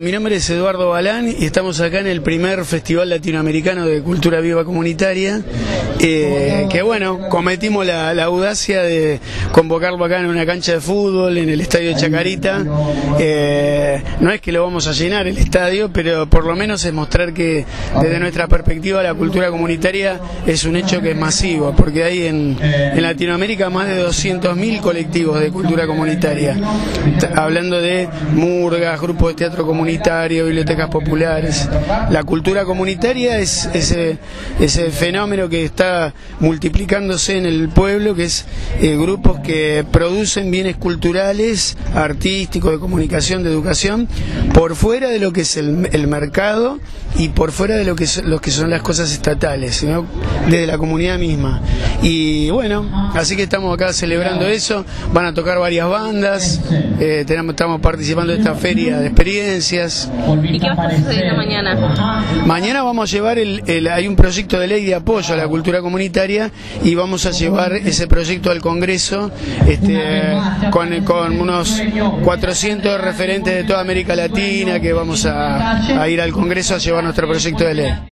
Mi nombre es Eduardo Balán y estamos acá en el primer Festival Latinoamericano de Cultura Viva Comunitaria, eh, que bueno, cometimos la, audacia de convocarlo acá en una cancha de fútbol, en el Estadio Chacarita. Eh, no es que lo vamos a llenar el estadio, pero por lo menos es mostrar que desde nuestra perspectiva la cultura comunitaria es un hecho que es masivo, porque hay en, en Latinoamérica más de 200.000 colectivos de cultura comunitaria, hablando de murgas, grupos de teatro comunitario, bibliotecas populares. La cultura comunitaria es ese, fenómeno que está multiplicándose en el pueblo, que es eh, grupos que producen bienes culturales, artísticos, de comunicación, de educación, por fuera de lo que es el mercado y por fuera de lo que, son, lo que son las cosas estatales, sino desde la comunidad misma. Y bueno, así que estamos acá celebrando eso, van a tocar varias bandas, eh, tenemos, estamos participando de esta feria de experiencias, ¿Y qué va a sucediendo mañana? Mañana vamos a llevar, el, el, hay un proyecto de ley de apoyo a la cultura comunitaria y vamos a llevar ese proyecto al Congreso este, con, con unos 400 referentes de toda América Latina que vamos a, a ir al Congreso a llevar nuestro proyecto de ley.